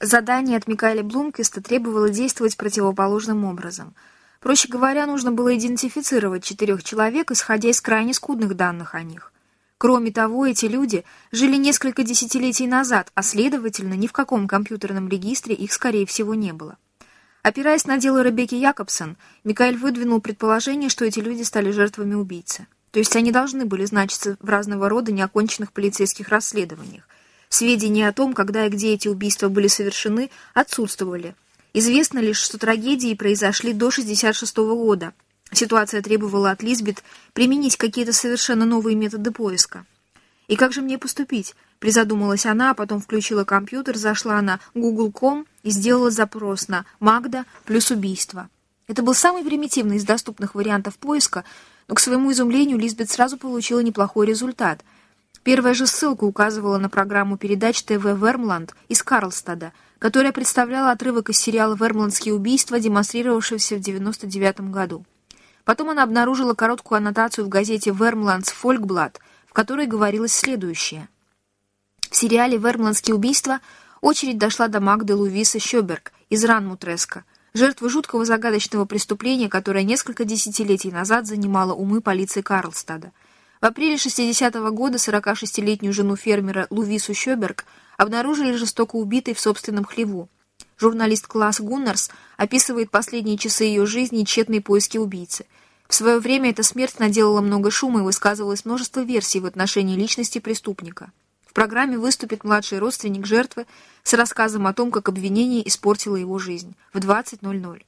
Задание от Микаэля Блумквиста требовало действовать противоположным образом. Проще говоря, нужно было идентифицировать четырех человек, исходя из крайне скудных данных о них. Кроме того, эти люди жили несколько десятилетий назад, а следовательно, ни в каком компьютерном регистре их, скорее всего, не было. Опираясь на дело Ребекки Якобсон, Микаэль выдвинул предположение, что эти люди стали жертвами убийцы. То есть они должны были значиться в разного рода неоконченных полицейских расследованиях. Сведения о том, когда и где эти убийства были совершены, отсутствовали. Известно лишь, что трагедии произошли до 1966 года, Ситуация требовала от Лизбет применить какие-то совершенно новые методы поиска. «И как же мне поступить?» — призадумалась она, а потом включила компьютер, зашла на google.com и сделала запрос на «Магда плюс убийство». Это был самый примитивный из доступных вариантов поиска, но, к своему изумлению, Лизбет сразу получила неплохой результат. Первая же ссылка указывала на программу передач ТВ «Вермланд» из Карлстада, которая представляла отрывок из сериала «Вермландские убийства», демонстрировавшегося в 1999 году. Потом она обнаружила короткую аннотацию в газете «Вермландс Фолькблад», в которой говорилось следующее. В сериале «Вермландские убийства» очередь дошла до Магды Лувиса Щеберг из Ранмутреска, жертвы жуткого загадочного преступления, которое несколько десятилетий назад занимало умы полиции Карлстада. В апреле 60-го года 46-летнюю жену фермера Лувису Щеберг обнаружили жестоко убитой в собственном хлеву. Журналист Класс Гуннерс описывает последние часы ее жизни и тщетные поиски убийцы – в свое время эта смерть наделала много шума и высказывалось множество версий в отношении личности преступника. В программе выступит младший родственник жертвы с рассказом о том, как обвинение испортило его жизнь в 20.00.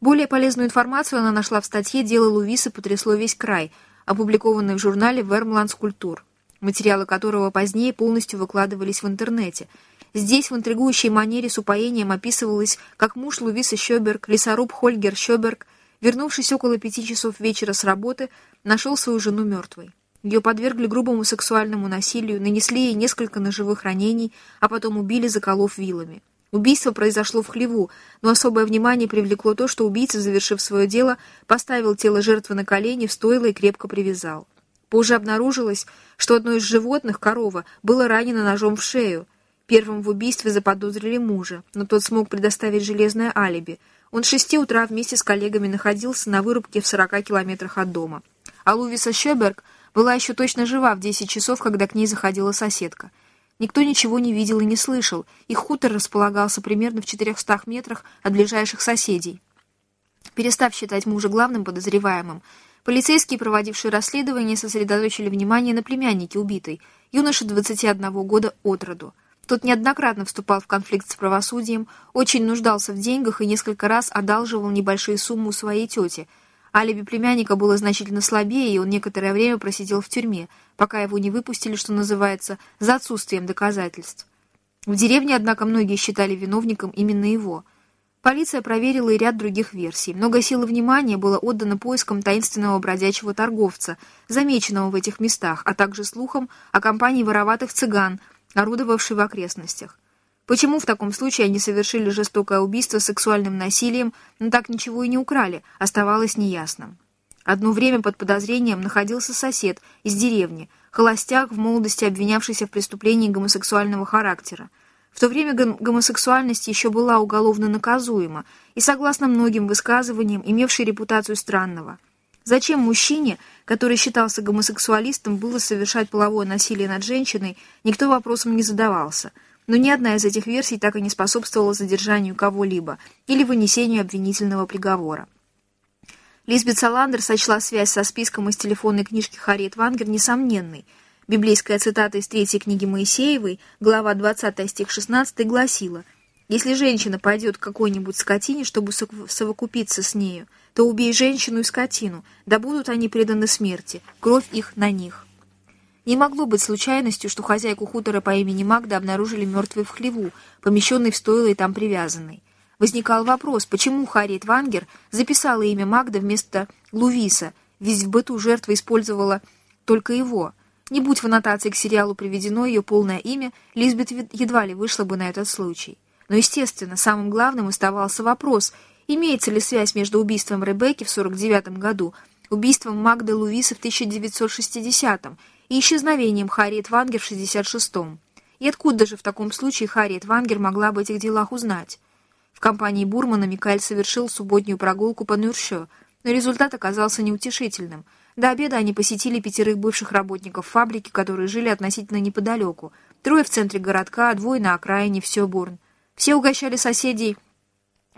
Более полезную информацию она нашла в статье «Дело Лувиса потрясло весь край», опубликованной в журнале «Вермландс Культур», материалы которого позднее полностью выкладывались в интернете. Здесь в интригующей манере с упоением описывалось, как муж Лувиса Щеберг, лесоруб Хольгер Щеберг, вернувшись около пяти часов вечера с работы, нашел свою жену мертвой. Ее подвергли грубому сексуальному насилию, нанесли ей несколько ножевых ранений, а потом убили, заколов вилами. Убийство произошло в хлеву, но особое внимание привлекло то, что убийца, завершив свое дело, поставил тело жертвы на колени, в и крепко привязал. Позже обнаружилось, что одно из животных, корова, было ранено ножом в шею. Первым в убийстве заподозрили мужа, но тот смог предоставить железное алиби – он с шести утра вместе с коллегами находился на вырубке в 40 километрах от дома. А Лувиса Щеберг была еще точно жива в 10 часов, когда к ней заходила соседка. Никто ничего не видел и не слышал. Их хутор располагался примерно в 400 метрах от ближайших соседей. Перестав считать мужа главным подозреваемым, полицейские, проводившие расследование, сосредоточили внимание на племяннике убитой, юноше 21 года от роду. Тот неоднократно вступал в конфликт с правосудием, очень нуждался в деньгах и несколько раз одалживал небольшие суммы у своей тети. Алиби племянника было значительно слабее, и он некоторое время просидел в тюрьме, пока его не выпустили, что называется, за отсутствием доказательств. В деревне, однако, многие считали виновником именно его. Полиция проверила и ряд других версий. Много сил и внимания было отдано поискам таинственного бродячего торговца, замеченного в этих местах, а также слухам о компании вороватых цыган – орудовавший в окрестностях. Почему в таком случае они совершили жестокое убийство сексуальным насилием, но так ничего и не украли, оставалось неясным. Одно время под подозрением находился сосед из деревни, холостяк, в молодости обвинявшийся в преступлении гомосексуального характера. В то время гомосексуальность еще была уголовно наказуема и, согласно многим высказываниям, имевшей репутацию странного. Зачем мужчине, который считался гомосексуалистом, было совершать половое насилие над женщиной, никто вопросом не задавался. Но ни одна из этих версий так и не способствовала задержанию кого-либо или вынесению обвинительного приговора. Лизбет Саландер сочла связь со списком из телефонной книжки Харриет Вангер несомненной. Библейская цитата из третьей книги Моисеевой, глава 20 стих 16, гласила «Если женщина пойдет к какой-нибудь скотине, чтобы совокупиться с нею, то убей женщину и скотину, да будут они преданы смерти, кровь их на них. Не могло быть случайностью, что хозяйку хутора по имени Магда обнаружили мертвой в хлеву, помещенной в стойло и там привязанной. Возникал вопрос, почему Харриет Вангер записала имя Магда вместо Лувиса, ведь в быту жертва использовала только его. Не будь в аннотации к сериалу приведено ее полное имя, Лизбет едва ли вышла бы на этот случай. Но, естественно, самым главным оставался вопрос, Имеется ли связь между убийством Ребекки в 49 году, убийством Магды Луиса в 1960 и исчезновением Харриет Вангер в 66-м? И откуда же в таком случае Харриет Вангер могла об этих делах узнать? В компании Бурмана Микаэль совершил субботнюю прогулку по Нюршё, но результат оказался неутешительным. До обеда они посетили пятерых бывших работников фабрики, которые жили относительно неподалеку. Трое в центре городка, двое на окраине, в Сёбурн. Все угощали соседей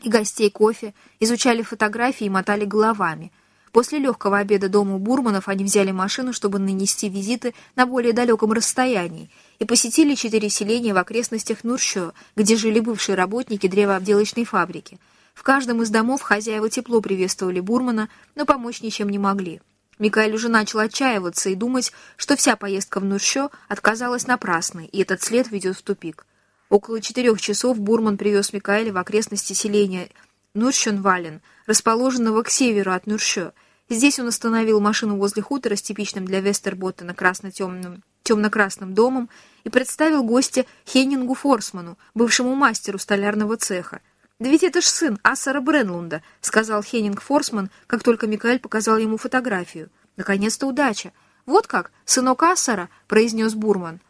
и гостей кофе, изучали фотографии и мотали головами. После легкого обеда дома у Бурманов они взяли машину, чтобы нанести визиты на более далеком расстоянии, и посетили четыре селения в окрестностях Нуршо, где жили бывшие работники древообделочной фабрики. В каждом из домов хозяева тепло приветствовали Бурмана, но помочь ничем не могли. Микаэль уже начал отчаиваться и думать, что вся поездка в Нуршо отказалась напрасной, и этот след ведет в тупик. Около четырех часов Бурман привез Микаэля в окрестности селения Нуршенвален, расположенного к северу от Нуршо. Здесь он остановил машину возле хутора с типичным для Вестерботтена красно-темным темно-красным домом и представил гостя Хеннингу Форсману, бывшему мастеру столярного цеха. «Да ведь это ж сын Ассара Бренлунда», — сказал Хеннинг Форсман, как только Микаэль показал ему фотографию. «Наконец-то удача!» «Вот как, сынок Ассара», — произнес Бурман.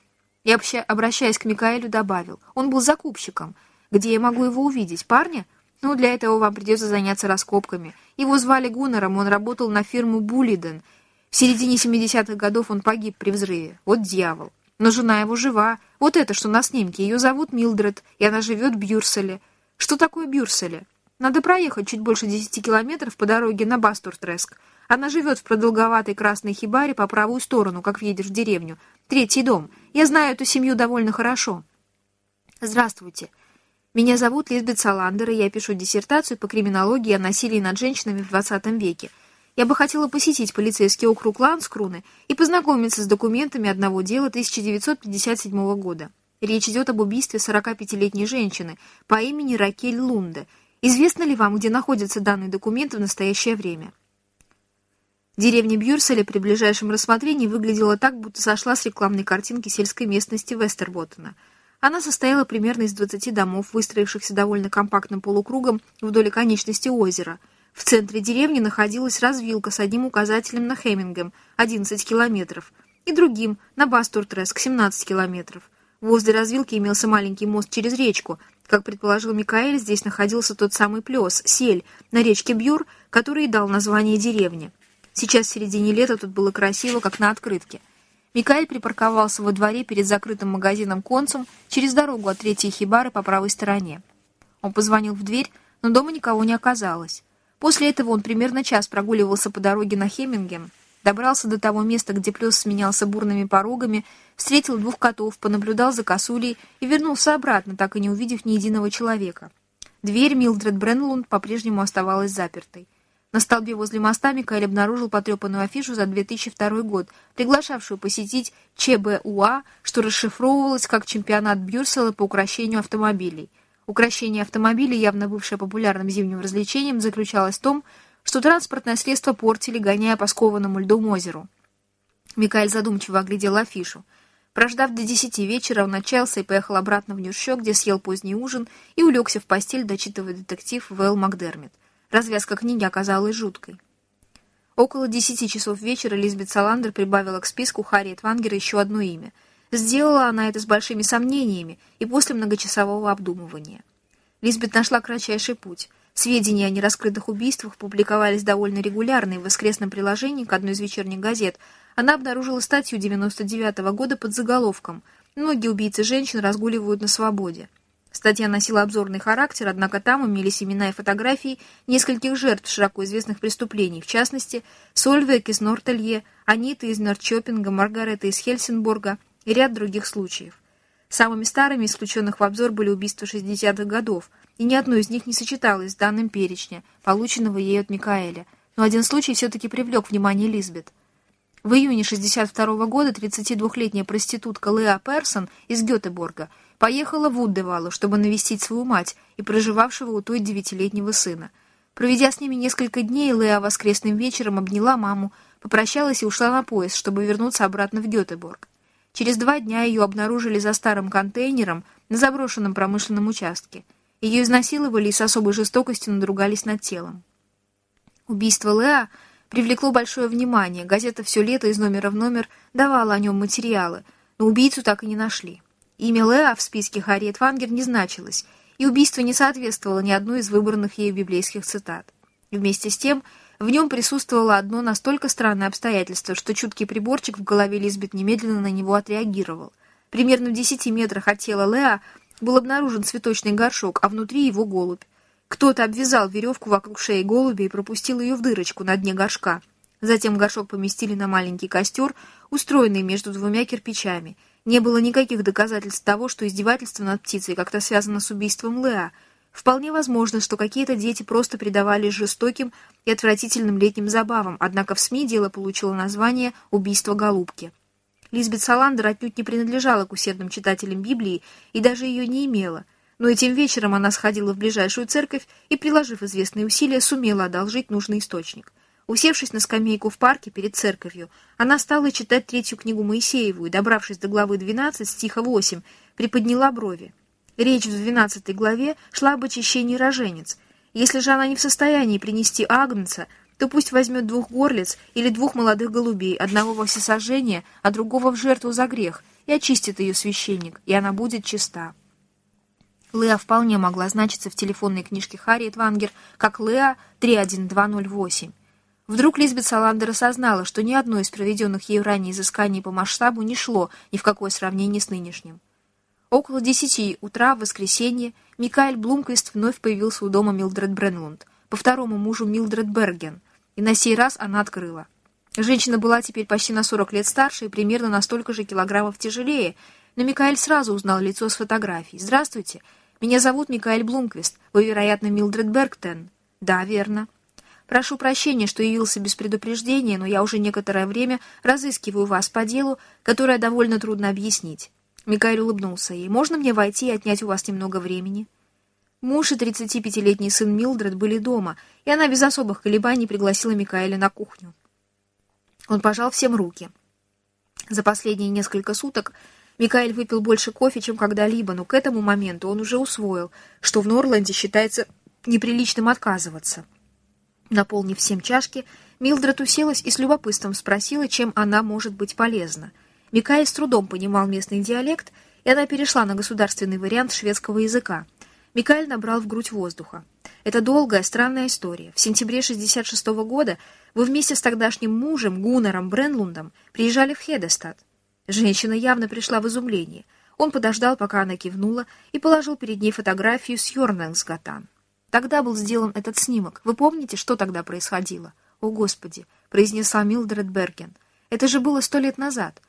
И, обращаясь к Микаэлю, добавил. «Он был закупщиком. Где я могу его увидеть? Парня?» «Ну, для этого вам придется заняться раскопками. Его звали Гуннером, он работал на фирму Буллиден. В середине 70-х годов он погиб при взрыве. Вот дьявол. Но жена его жива. Вот это, что на снимке. Ее зовут Милдред, и она живет в Бюрселе. Что такое Бюрселе? Надо проехать чуть больше 10 километров по дороге на Бастуртреск. Она живет в продолговатой красной хибаре по правую сторону, как въедешь в деревню. Третий дом. Я знаю эту семью довольно хорошо. Здравствуйте. Меня зовут Лизбет Саландер, и я пишу диссертацию по криминологии о насилии над женщинами в 20 веке. Я бы хотела посетить полицейский округ Ланскруны и познакомиться с документами одного дела 1957 года. Речь идет об убийстве 45-летней женщины по имени Ракель Лунде. Известно ли вам, где находятся данные документы в настоящее время? Деревня Бьюрселя при ближайшем рассмотрении выглядела так, будто сошла с рекламной картинки сельской местности Вестерботтена. Она состояла примерно из 20 домов, выстроившихся довольно компактным полукругом вдоль конечности озера – в центре деревни находилась развилка с одним указателем на Хеммингем – 11 километров, и другим на Бастуртреск – 17 километров. Возле развилки имелся маленький мост через речку. Как предположил Микаэль, здесь находился тот самый плес, сель, на речке Бьюр, который и дал название деревне. Сейчас в середине лета тут было красиво, как на открытке. Микаэль припарковался во дворе перед закрытым магазином концем через дорогу от третьей хибары по правой стороне. Он позвонил в дверь, но дома никого не оказалось. После этого он примерно час прогуливался по дороге на Хемингем, добрался до того места, где плес сменялся бурными порогами, встретил двух котов, понаблюдал за косулей и вернулся обратно, так и не увидев ни единого человека. Дверь Милдред Бренлунд по-прежнему оставалась запертой. На столбе возле моста Микаэль обнаружил потрепанную афишу за 2002 год, приглашавшую посетить ЧБУА, что расшифровывалось как чемпионат Бюрсела по украшению автомобилей. Украшение автомобиля, явно бывшее популярным зимним развлечением, заключалось в том, что транспортное средство портили, гоняя по скованному льдом озеру. Микаэль задумчиво оглядел афишу. Прождав до десяти вечера, он отчаялся и поехал обратно в Нюршо, где съел поздний ужин и улегся в постель, дочитывая детектив Вэл Макдермит. Развязка книги оказалась жуткой. Около десяти часов вечера Лизбет Саландер прибавила к списку Харриет Вангера еще одно имя — Сделала она это с большими сомнениями и после многочасового обдумывания. Лизбет нашла кратчайший путь. Сведения о нераскрытых убийствах публиковались довольно регулярно, и в воскресном приложении к одной из вечерних газет она обнаружила статью 99 -го года под заголовком «Многие убийцы женщин разгуливают на свободе». Статья носила обзорный характер, однако там имелись имена и фотографии нескольких жертв широко известных преступлений, в частности, Сольвек из Нортелье, Анита из Норчопинга, Маргарета из Хельсинборга, и ряд других случаев. Самыми старыми исключенных в обзор были убийства 60-х годов, и ни одно из них не сочеталось с данным перечня, полученного ею от Микаэля, но один случай все-таки привлек внимание Лизбет. В июне 62 -го года 32-летняя проститутка Леа Персон из Гетеборга поехала в Уддевалу, чтобы навестить свою мать и проживавшего у той девятилетнего сына. Проведя с ними несколько дней, Леа воскресным вечером обняла маму, попрощалась и ушла на поезд, чтобы вернуться обратно в Гетеборг. Через два дня ее обнаружили за старым контейнером на заброшенном промышленном участке. Ее изнасиловали и с особой жестокостью надругались над телом. Убийство Леа привлекло большое внимание. Газета все лето из номера в номер давала о нем материалы, но убийцу так и не нашли. Имя Леа в списке Харриет Вангер не значилось, и убийство не соответствовало ни одной из выбранных ею библейских цитат. Вместе с тем, в нем присутствовало одно настолько странное обстоятельство, что чуткий приборчик в голове Лизбет немедленно на него отреагировал. Примерно в десяти метрах от тела Леа был обнаружен цветочный горшок, а внутри его голубь. Кто-то обвязал веревку вокруг шеи голубя и пропустил ее в дырочку на дне горшка. Затем горшок поместили на маленький костер, устроенный между двумя кирпичами. Не было никаких доказательств того, что издевательство над птицей как-то связано с убийством Леа. Вполне возможно, что какие-то дети просто предавались жестоким и отвратительным летним забавам, однако в СМИ дело получило название «Убийство голубки». Лизбет Саландер отнюдь не принадлежала к усердным читателям Библии и даже ее не имела, но этим вечером она сходила в ближайшую церковь и, приложив известные усилия, сумела одолжить нужный источник. Усевшись на скамейку в парке перед церковью, она стала читать третью книгу Моисееву и, добравшись до главы 12, стиха 8, приподняла брови. Речь в 12 главе шла об очищении роженец. Если же она не в состоянии принести агнца, то пусть возьмет двух горлиц или двух молодых голубей, одного во всесожжение, а другого в жертву за грех, и очистит ее священник, и она будет чиста. Леа вполне могла значиться в телефонной книжке Харриет Вангер как Леа 31208. Вдруг Лизбет Саландер осознала, что ни одно из проведенных ею ранее изысканий по масштабу не шло ни в какое сравнение с нынешним. Около десяти утра в воскресенье Микаэль Блумквист вновь появился у дома Милдред Бренлунд, по второму мужу Милдред Берген, и на сей раз она открыла. Женщина была теперь почти на 40 лет старше и примерно на столько же килограммов тяжелее, но Микаэль сразу узнал лицо с фотографий. «Здравствуйте, меня зовут Микаэль Блумквист. Вы, вероятно, Милдред Бергтен?» «Да, верно». Прошу прощения, что явился без предупреждения, но я уже некоторое время разыскиваю вас по делу, которое довольно трудно объяснить». Микаэль улыбнулся ей. «Можно мне войти и отнять у вас немного времени?» Муж и 35-летний сын Милдред были дома, и она без особых колебаний пригласила Микаэля на кухню. Он пожал всем руки. За последние несколько суток Микаэль выпил больше кофе, чем когда-либо, но к этому моменту он уже усвоил, что в Норланде считается неприличным отказываться. Наполнив всем чашки, Милдред уселась и с любопытством спросила, чем она может быть полезна. Микаэль с трудом понимал местный диалект, и она перешла на государственный вариант шведского языка. Микаэль набрал в грудь воздуха. Это долгая, странная история. В сентябре 66 -го года вы вместе с тогдашним мужем, Гуннером Бренлундом, приезжали в Хедестад. Женщина явно пришла в изумление. Он подождал, пока она кивнула, и положил перед ней фотографию с Йорненгсгатан. Тогда был сделан этот снимок. Вы помните, что тогда происходило? О, Господи, произнесла Милдред Берген. Это же было сто лет назад.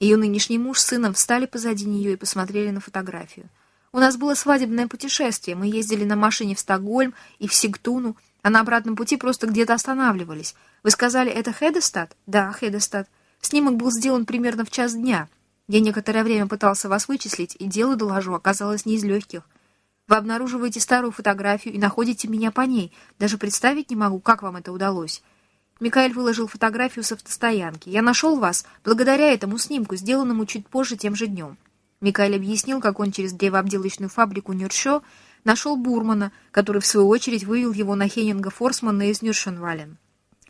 Ее нынешний муж с сыном встали позади нее и посмотрели на фотографию. У нас было свадебное путешествие. Мы ездили на машине в Стокгольм и в Сигтуну, а на обратном пути просто где-то останавливались. Вы сказали, это Хедестад? Да, Хедестад. Снимок был сделан примерно в час дня. Я некоторое время пытался вас вычислить, и дело, доложу, оказалось не из легких. Вы обнаруживаете старую фотографию и находите меня по ней. Даже представить не могу, как вам это удалось. Микаэль выложил фотографию с автостоянки. Я нашел вас благодаря этому снимку, сделанному чуть позже тем же днем. Микаэль объяснил, как он через древообделочную фабрику Нюршо нашел Бурмана, который в свою очередь вывел его на Хеннинга Форсмана из Нюршенвален.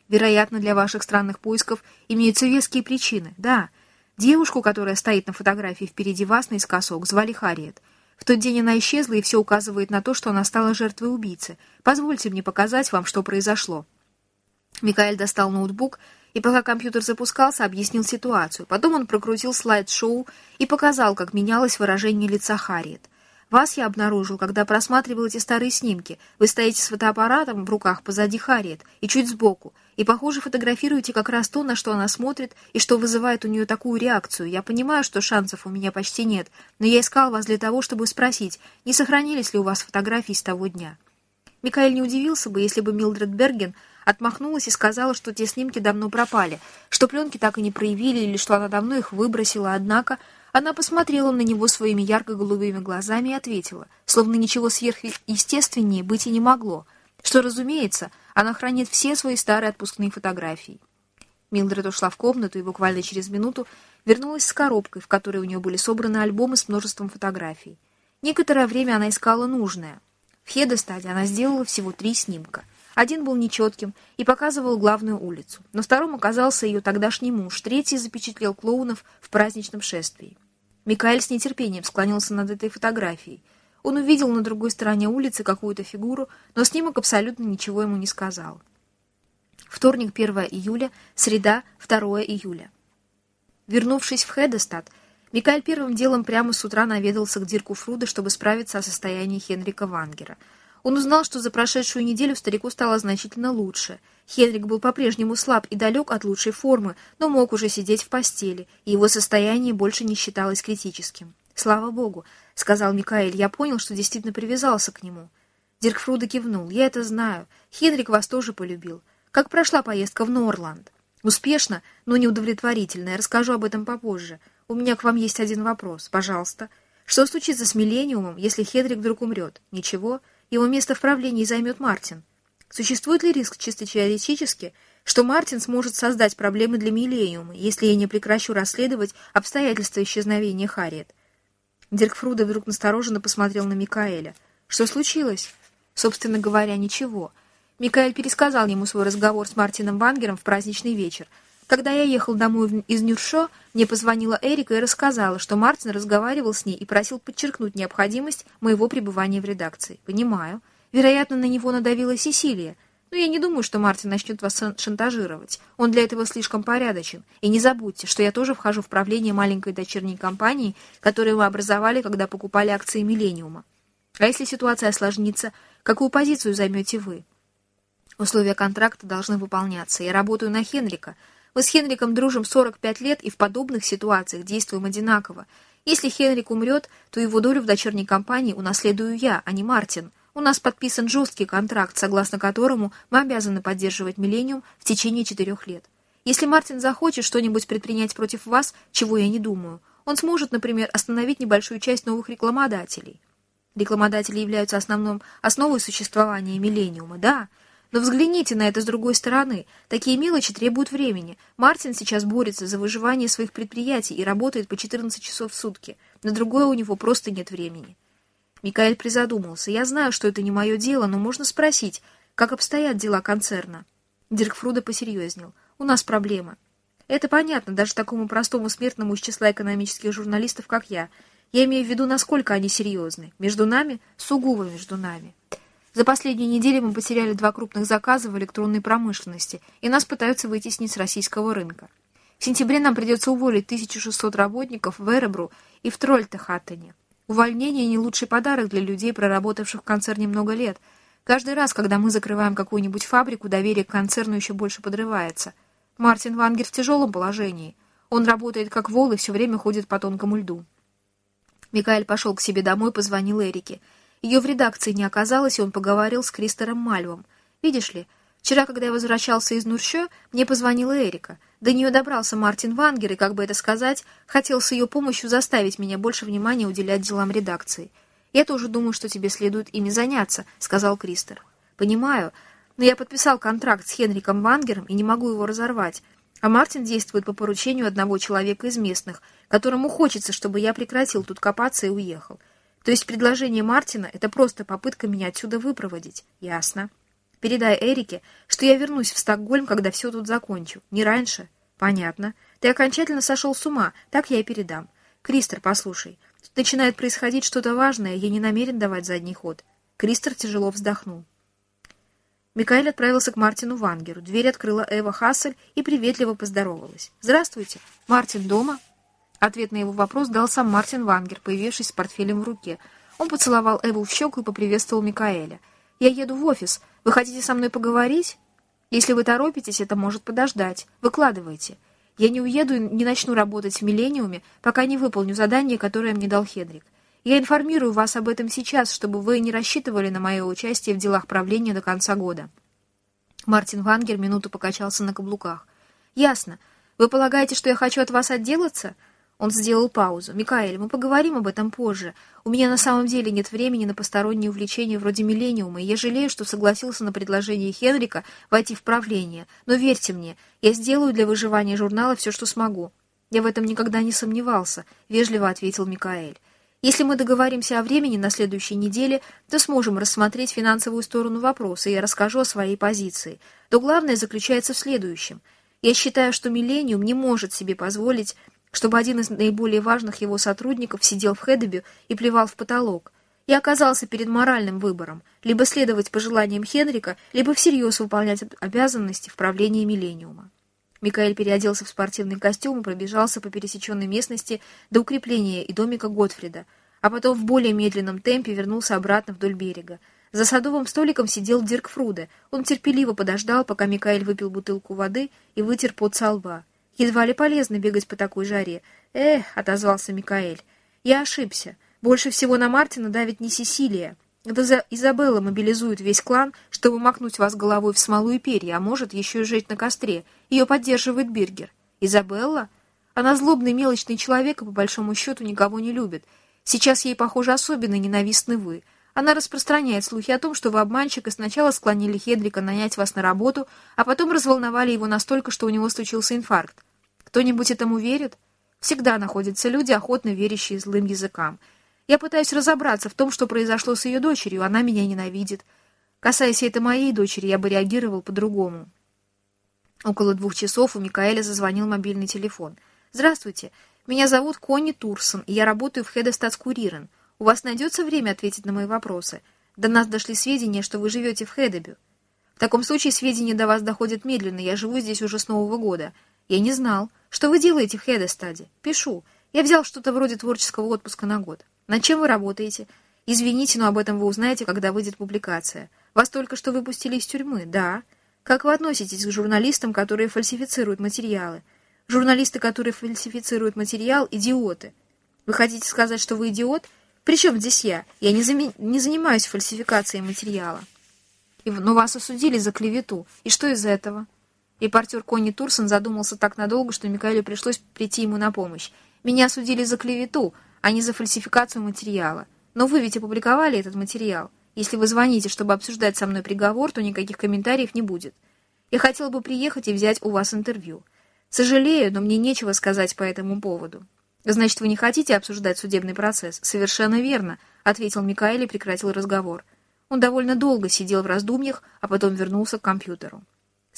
Вероятно, для ваших странных поисков имеются веские причины. Да, девушку, которая стоит на фотографии впереди вас наискосок, звали Харриет. В тот день она исчезла, и все указывает на то, что она стала жертвой убийцы. Позвольте мне показать вам, что произошло». Микаэль достал ноутбук и, пока компьютер запускался, объяснил ситуацию. Потом он прокрутил слайд-шоу и показал, как менялось выражение лица Харриет. «Вас я обнаружил, когда просматривал эти старые снимки. Вы стоите с фотоаппаратом в руках позади Харриет и чуть сбоку, и, похоже, фотографируете как раз то, на что она смотрит, и что вызывает у нее такую реакцию. Я понимаю, что шансов у меня почти нет, но я искал вас для того, чтобы спросить, не сохранились ли у вас фотографии с того дня. Микаэль не удивился бы, если бы Милдред Берген отмахнулась и сказала, что те снимки давно пропали, что пленки так и не проявили или что она давно их выбросила, однако она посмотрела на него своими ярко-голубыми глазами и ответила, словно ничего сверхъестественнее быть и не могло — что, разумеется, она хранит все свои старые отпускные фотографии. Милдред ушла в комнату и буквально через минуту вернулась с коробкой, в которой у нее были собраны альбомы с множеством фотографий. Некоторое время она искала нужное. В Хедестаде она сделала всего три снимка. Один был нечетким и показывал главную улицу. На втором оказался ее тогдашний муж, третий запечатлел клоунов в праздничном шествии. Микаэль с нетерпением склонился над этой фотографией. Он увидел на другой стороне улицы какую-то фигуру, но снимок абсолютно ничего ему не сказал. Вторник, 1 июля, среда, 2 июля. Вернувшись в Хедестад, Микаэль первым делом прямо с утра наведался к Дирку Фруда, чтобы справиться о состоянии Хенрика Вангера. Он узнал, что за прошедшую неделю старику стало значительно лучше. Хенрик был по-прежнему слаб и далек от лучшей формы, но мог уже сидеть в постели, и его состояние больше не считалось критическим. «Слава богу», — сказал Микаэль, — «я понял, что действительно привязался к нему». Дирк Фруда кивнул. «Я это знаю. Хенрик вас тоже полюбил. Как прошла поездка в Норланд?» «Успешно, но неудовлетворительно. Я расскажу об этом попозже. У меня к вам есть один вопрос. Пожалуйста. Что случится с Миллениумом, если Хедрик вдруг умрет? Ничего. Его место в правлении займет Мартин. Существует ли риск чисто теоретически, что Мартин сможет создать проблемы для Миллениума, если я не прекращу расследовать обстоятельства исчезновения Харриет? Дирк Фруда вдруг настороженно посмотрел на Микаэля. Что случилось? Собственно говоря, ничего. Микаэль пересказал ему свой разговор с Мартином Вангером в праздничный вечер, когда я ехал домой из Нюршо, мне позвонила Эрика и рассказала, что Мартин разговаривал с ней и просил подчеркнуть необходимость моего пребывания в редакции. Понимаю. Вероятно, на него надавила Сесилия. Но я не думаю, что Мартин начнет вас шантажировать. Он для этого слишком порядочен. И не забудьте, что я тоже вхожу в правление маленькой дочерней компании, которую мы образовали, когда покупали акции «Миллениума». А если ситуация осложнится, какую позицию займете вы? Условия контракта должны выполняться. Я работаю на Хенрика — мы с Хенриком дружим 45 лет и в подобных ситуациях действуем одинаково. Если Хенрик умрет, то его долю в дочерней компании унаследую я, а не Мартин. У нас подписан жесткий контракт, согласно которому мы обязаны поддерживать «Миллениум» в течение четырех лет. Если Мартин захочет что-нибудь предпринять против вас, чего я не думаю, он сможет, например, остановить небольшую часть новых рекламодателей. Рекламодатели являются основным, основой существования «Миллениума», да, но взгляните на это с другой стороны. Такие мелочи требуют времени. Мартин сейчас борется за выживание своих предприятий и работает по 14 часов в сутки. На другое у него просто нет времени. Микаэль призадумался. Я знаю, что это не мое дело, но можно спросить, как обстоят дела концерна. Дирк Фруда посерьезнел. У нас проблема. Это понятно даже такому простому смертному из числа экономических журналистов, как я. Я имею в виду, насколько они серьезны. Между нами, сугубо между нами. За последнюю неделю мы потеряли два крупных заказа в электронной промышленности, и нас пытаются вытеснить с российского рынка. В сентябре нам придется уволить 1600 работников в Эребру и в Трольтехаттене. Увольнение – не лучший подарок для людей, проработавших в концерне много лет. Каждый раз, когда мы закрываем какую-нибудь фабрику, доверие к концерну еще больше подрывается. Мартин Вангер в тяжелом положении. Он работает как вол и все время ходит по тонкому льду. Микаэль пошел к себе домой, позвонил Эрике – ее в редакции не оказалось, и он поговорил с Кристором Мальвом. «Видишь ли, вчера, когда я возвращался из Нурщо, мне позвонила Эрика. До нее добрался Мартин Вангер, и, как бы это сказать, хотел с ее помощью заставить меня больше внимания уделять делам редакции. «Я тоже думаю, что тебе следует ими заняться», — сказал Кристор. «Понимаю, но я подписал контракт с Хенриком Вангером и не могу его разорвать. А Мартин действует по поручению одного человека из местных, которому хочется, чтобы я прекратил тут копаться и уехал. То есть предложение Мартина — это просто попытка меня отсюда выпроводить. Ясно. Передай Эрике, что я вернусь в Стокгольм, когда все тут закончу. Не раньше. Понятно. Ты окончательно сошел с ума. Так я и передам. Кристер, послушай. Тут начинает происходить что-то важное, я не намерен давать задний ход. Кристер тяжело вздохнул. Микаэль отправился к Мартину Вангеру. Дверь открыла Эва Хассель и приветливо поздоровалась. «Здравствуйте. Мартин дома?» Ответ на его вопрос дал сам Мартин Вангер, появившись с портфелем в руке. Он поцеловал Эву в щеку и поприветствовал Микаэля. «Я еду в офис. Вы хотите со мной поговорить? Если вы торопитесь, это может подождать. Выкладывайте. Я не уеду и не начну работать в «Миллениуме», пока не выполню задание, которое мне дал Хедрик. Я информирую вас об этом сейчас, чтобы вы не рассчитывали на мое участие в делах правления до конца года». Мартин Вангер минуту покачался на каблуках. «Ясно. Вы полагаете, что я хочу от вас отделаться?» Он сделал паузу. «Микаэль, мы поговорим об этом позже. У меня на самом деле нет времени на посторонние увлечения вроде «Миллениума», и я жалею, что согласился на предложение Хенрика войти в правление. Но верьте мне, я сделаю для выживания журнала все, что смогу». «Я в этом никогда не сомневался», — вежливо ответил Микаэль. «Если мы договоримся о времени на следующей неделе, то сможем рассмотреть финансовую сторону вопроса, и я расскажу о своей позиции. Но главное заключается в следующем. Я считаю, что «Миллениум» не может себе позволить чтобы один из наиболее важных его сотрудников сидел в Хедебю и плевал в потолок, и оказался перед моральным выбором – либо следовать пожеланиям Хенрика, либо всерьез выполнять обязанности в правлении Миллениума. Микаэль переоделся в спортивный костюм и пробежался по пересеченной местности до укрепления и домика Готфрида, а потом в более медленном темпе вернулся обратно вдоль берега. За садовым столиком сидел Дирк Фруде. Он терпеливо подождал, пока Микаэль выпил бутылку воды и вытер пот со лба. Едва ли полезно бегать по такой жаре. «Эх», — отозвался Микаэль, — «я ошибся. Больше всего на Мартина давит не Сесилия. Это Изабелла мобилизует весь клан, чтобы макнуть вас головой в смолу и перья, а может еще и жить на костре. Ее поддерживает Биргер. Изабелла? Она злобный мелочный человек и по большому счету никого не любит. Сейчас ей, похоже, особенно ненавистны вы. Она распространяет слухи о том, что вы обманщик и сначала склонили Хедрика нанять вас на работу, а потом разволновали его настолько, что у него случился инфаркт. Кто-нибудь этому верит? Всегда находятся люди, охотно верящие злым языкам. Я пытаюсь разобраться в том, что произошло с ее дочерью, она меня ненавидит. Касаясь этой моей дочери, я бы реагировал по-другому. Около двух часов у Микаэля зазвонил мобильный телефон. «Здравствуйте, меня зовут Конни Турсон, и я работаю в Хедестатскурирен. У вас найдется время ответить на мои вопросы? До нас дошли сведения, что вы живете в Хедебю. В таком случае сведения до вас доходят медленно, я живу здесь уже с Нового года. Я не знал. Что вы делаете в Хедестаде? Пишу. Я взял что-то вроде творческого отпуска на год. Над чем вы работаете? Извините, но об этом вы узнаете, когда выйдет публикация. Вас только что выпустили из тюрьмы, да? Как вы относитесь к журналистам, которые фальсифицируют материалы? Журналисты, которые фальсифицируют материал, идиоты. Вы хотите сказать, что вы идиот? Причем здесь я? Я не, зами... не занимаюсь фальсификацией материала. Но вас осудили за клевету. И что из этого? Репортер Конни Турсон задумался так надолго, что Микаэлю пришлось прийти ему на помощь. Меня осудили за клевету, а не за фальсификацию материала. Но вы ведь опубликовали этот материал. Если вы звоните, чтобы обсуждать со мной приговор, то никаких комментариев не будет. Я хотел бы приехать и взять у вас интервью. Сожалею, но мне нечего сказать по этому поводу. Значит, вы не хотите обсуждать судебный процесс? Совершенно верно, ответил Микаэль и прекратил разговор. Он довольно долго сидел в раздумьях, а потом вернулся к компьютеру.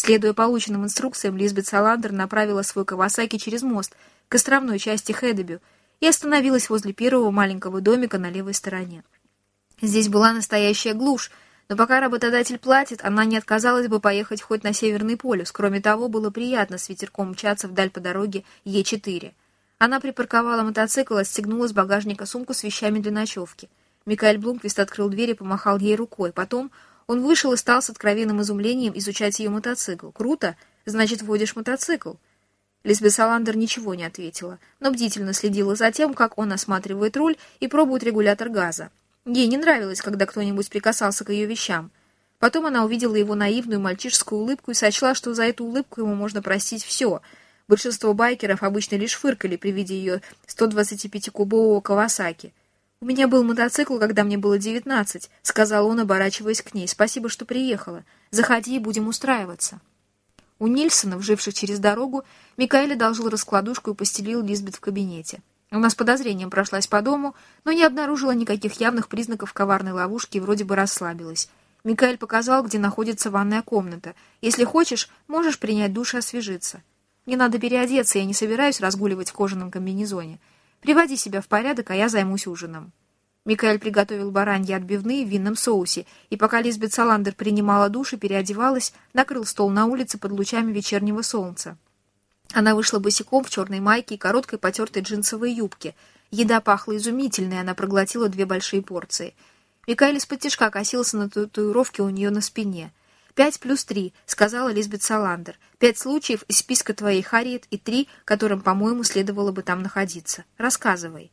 Следуя полученным инструкциям, Лизбет Саландер направила свой Кавасаки через мост к островной части Хедебю, и остановилась возле первого маленького домика на левой стороне. Здесь была настоящая глушь, но пока работодатель платит, она не отказалась бы поехать хоть на Северный полюс. Кроме того, было приятно с ветерком мчаться вдаль по дороге Е4. Она припарковала мотоцикл, отстегнула с багажника сумку с вещами для ночевки. Микаэль Блумквист открыл дверь и помахал ей рукой. Потом он вышел и стал с откровенным изумлением изучать ее мотоцикл. «Круто! Значит, водишь мотоцикл!» Лизбет Саландер ничего не ответила, но бдительно следила за тем, как он осматривает руль и пробует регулятор газа. Ей не нравилось, когда кто-нибудь прикасался к ее вещам. Потом она увидела его наивную мальчишескую улыбку и сочла, что за эту улыбку ему можно простить все. Большинство байкеров обычно лишь фыркали при виде ее 125-кубового Кавасаки. «У меня был мотоцикл, когда мне было девятнадцать», — сказал он, оборачиваясь к ней. «Спасибо, что приехала. Заходи и будем устраиваться». У Нильсона, живших через дорогу, Микаэль одолжил раскладушку и постелил Лизбет в кабинете. Она с подозрением прошлась по дому, но не обнаружила никаких явных признаков коварной ловушки и вроде бы расслабилась. Микаэль показал, где находится ванная комната. «Если хочешь, можешь принять душ и освежиться. Мне надо переодеться, я не собираюсь разгуливать в кожаном комбинезоне. Приводи себя в порядок, а я займусь ужином». Микаэль приготовил бараньи отбивные в винном соусе, и пока Лизбет Саландер принимала душ и переодевалась, накрыл стол на улице под лучами вечернего солнца. Она вышла босиком в черной майке и короткой потертой джинсовой юбке. Еда пахла изумительной, она проглотила две большие порции. Микаэль из-под косился на татуировке у нее на спине. «Пять плюс три», — сказала Лизбет Саландер. «Пять случаев из списка твоей, Харриет, и три, которым, по-моему, следовало бы там находиться. Рассказывай».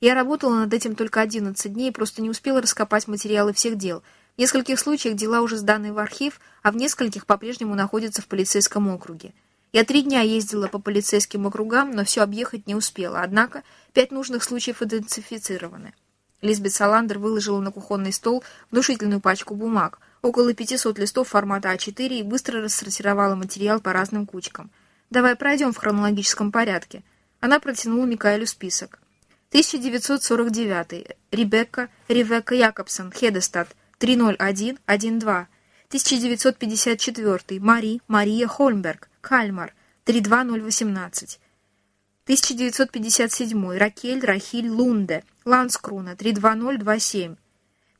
Я работала над этим только 11 дней просто не успела раскопать материалы всех дел. В нескольких случаях дела уже сданы в архив, а в нескольких по-прежнему находятся в полицейском округе. Я три дня ездила по полицейским округам, но все объехать не успела, однако пять нужных случаев идентифицированы. Лизбет Саландер выложила на кухонный стол внушительную пачку бумаг, около 500 листов формата А4 и быстро рассортировала материал по разным кучкам. «Давай пройдем в хронологическом порядке». Она протянула Микаэлю список. 1949. Ребекка, Ревекка Якобсон, Хедестад, 30112. 1954. Мари, Мария Хольмберг, Кальмар, 32018. 1957. Ракель Рахиль Лунде. Ланскруна. 32027.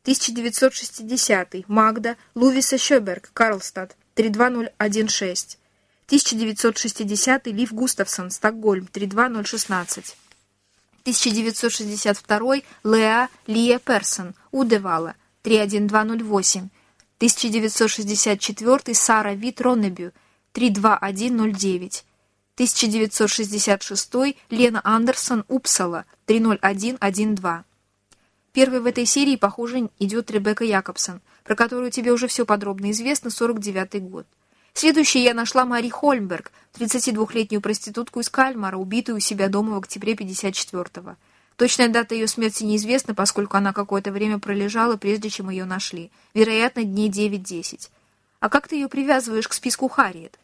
1960. Магда Лувиса Шёберг. Карлстад. 32016. 1960. Лив Густавсон. Стокгольм. 32016. 1962. Леа Лия Персон. Удевала. 31208. 1964. Сара Вит Роннебю. 32109. 1966. Лена Андерсон. Упсала. 30112. Первой в этой серии, похоже, идет Ребекка Якобсон, про которую тебе уже все подробно известно, 49 год. Следующей я нашла Мари Хольмберг, 32-летнюю проститутку из Кальмара, убитую у себя дома в октябре 54-го. Точная дата ее смерти неизвестна, поскольку она какое-то время пролежала, прежде чем ее нашли. Вероятно, дней 9-10. А как ты ее привязываешь к списку Харриет?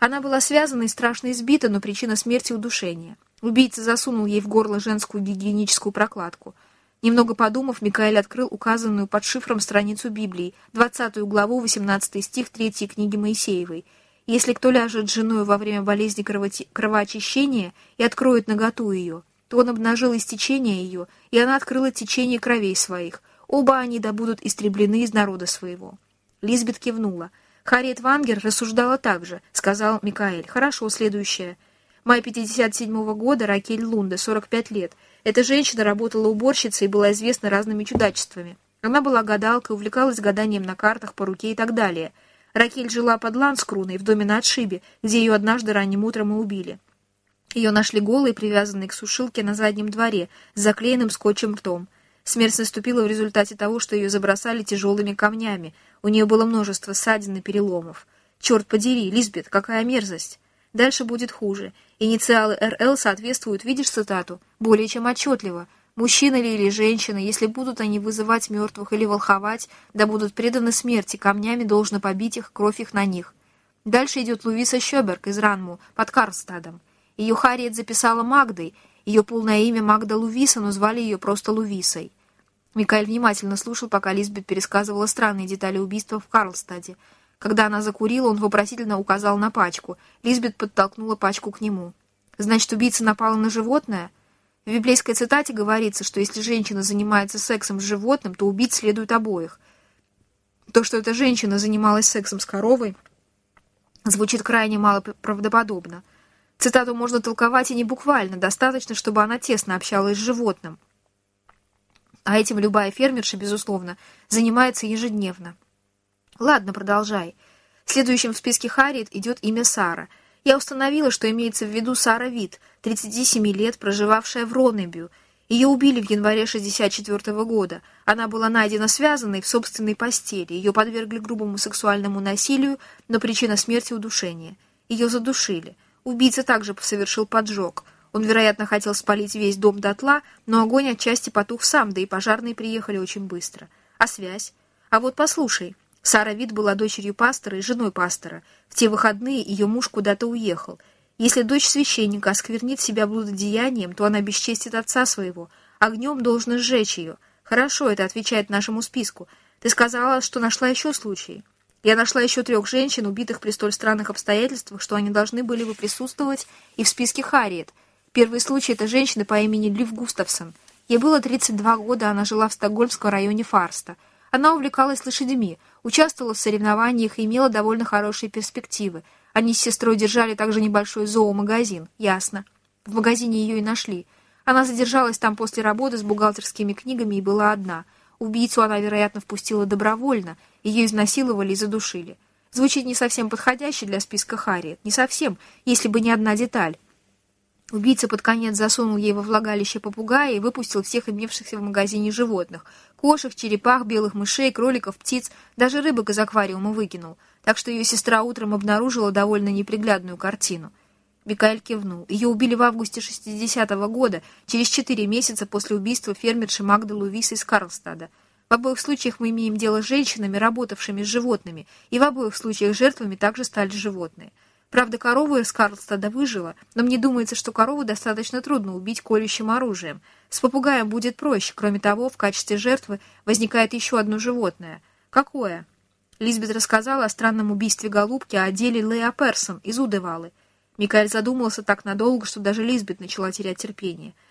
Она была связана и страшно избита, но причина смерти — удушение. Убийца засунул ей в горло женскую гигиеническую прокладку. Немного подумав, Микаэль открыл указанную под шифром страницу Библии, 20 главу, 18 стих 3 книги Моисеевой. «Если кто ляжет с женой во время болезни кровоочищения и откроет наготу ее, то он обнажил истечение ее, и она открыла течение кровей своих. Оба они да будут истреблены из народа своего». Лизбет кивнула. Харриет Вангер рассуждала так же, сказал Микаэль. «Хорошо, следующее. Май 57 -го года, Ракель Лунда, 45 лет». Эта женщина работала уборщицей и была известна разными чудачествами. Она была гадалкой, увлекалась гаданием на картах, по руке и так далее. Ракель жила под Ланскруной, в доме на отшибе, где ее однажды ранним утром и убили. Ее нашли голой, привязанной к сушилке на заднем дворе, с заклеенным скотчем ртом. Смерть наступила в результате того, что ее забросали тяжелыми камнями. У нее было множество ссадин и переломов. Черт подери, Лизбет, какая мерзость! Дальше будет хуже. Инициалы РЛ соответствуют, видишь цитату, более чем отчетливо. Мужчина ли или женщина, если будут они вызывать мертвых или волховать, да будут преданы смерти, камнями должно побить их, кровь их на них. Дальше идет Луиса Щеберг из Ранму, под Карстадом. Ее Харриет записала Магдой, ее полное имя Магда Лувиса, но звали ее просто Лувисой. Микаэль внимательно слушал, пока Лизбет пересказывала странные детали убийства в Карлстаде. Когда она закурила, он вопросительно указал на пачку. Лизбет подтолкнула пачку к нему. «Значит, убийца напала на животное?» В библейской цитате говорится, что если женщина занимается сексом с животным, то убить следует обоих. То, что эта женщина занималась сексом с коровой, звучит крайне мало правдоподобно. Цитату можно толковать и не буквально, достаточно, чтобы она тесно общалась с животным. А этим любая фермерша, безусловно, занимается ежедневно. Ладно, продолжай. Следующим в списке Харриет идет имя Сара. Я установила, что имеется в виду Сара Вит, 37 лет, проживавшая в Ронебю. Ее убили в январе 64 -го года. Она была найдена связанной в собственной постели. Ее подвергли грубому сексуальному насилию, но причина смерти — удушение. Ее задушили. Убийца также совершил поджог. Он, вероятно, хотел спалить весь дом дотла, но огонь отчасти потух сам, да и пожарные приехали очень быстро. А связь? А вот послушай. Сара Вид была дочерью пастора и женой пастора. В те выходные ее муж куда-то уехал. Если дочь священника осквернит себя блудодеянием, то она бесчестит отца своего. Огнем должно сжечь ее. Хорошо, это отвечает нашему списку. Ты сказала, что нашла еще случаи. Я нашла еще трех женщин, убитых при столь странных обстоятельствах, что они должны были бы присутствовать и в списке Харриет. Первый случай — это женщина по имени Лив Густавсон. Ей было 32 года, она жила в стокгольмском районе Фарста. Она увлекалась лошадьми — участвовала в соревнованиях и имела довольно хорошие перспективы. Они с сестрой держали также небольшой зоомагазин, ясно. В магазине ее и нашли. Она задержалась там после работы с бухгалтерскими книгами и была одна. Убийцу она, вероятно, впустила добровольно, ее изнасиловали и задушили. Звучит не совсем подходяще для списка Харриет. Не совсем, если бы не одна деталь. Убийца под конец засунул ей во влагалище попугая и выпустил всех имевшихся в магазине животных. Кошек, черепах, белых мышей, кроликов, птиц, даже рыбок из аквариума выкинул. Так что ее сестра утром обнаружила довольно неприглядную картину. Микаэль кивнул. Ее убили в августе 60-го года, через четыре месяца после убийства фермерши Магды Лувис из Карлстада. В обоих случаях мы имеем дело с женщинами, работавшими с животными, и в обоих случаях жертвами также стали животные. Правда, корова из Карлстада выжила, но мне думается, что корову достаточно трудно убить колющим оружием. С попугаем будет проще. Кроме того, в качестве жертвы возникает еще одно животное. Какое? Лизбет рассказала о странном убийстве голубки, о деле Леа Персон из Удевалы. Микаэль задумался так надолго, что даже Лизбет начала терять терпение —